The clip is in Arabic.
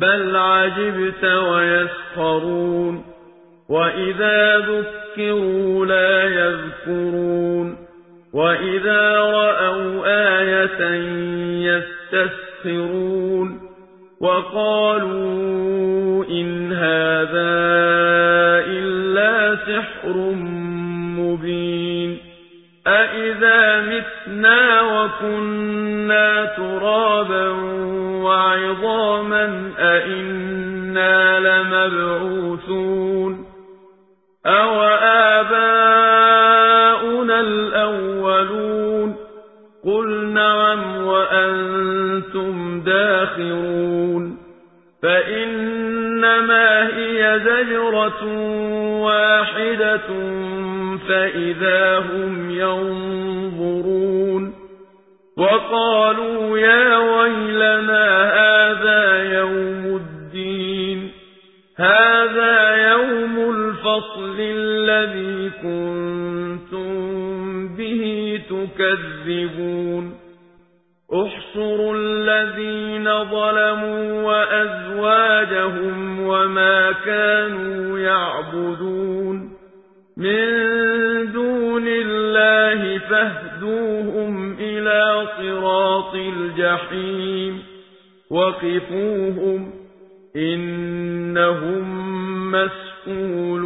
بل عجبت ويسخرون وإذا ذكروا لا يذكرون وإذا رأوا آية يستسخرون وقالوا إن هذا إلا سحر مبين أإذا متنا وكنا ترابا وعظاما أئنا لمبعوثون أو آباؤنا الأولون قل نعم وأنتم داخرون فإنما هي زجرة واحدة فإذا هم ينظرون وقالوا يا ويلنا الدين. هذا يوم الفصل الذي كنتم به تكذبون. احصروا الذين ظلموا وأزواجهم وما كانوا يعبدون. من دون الله فاهدوهم إلى صراط الجحيم. وقفوهم إنهم مسؤولون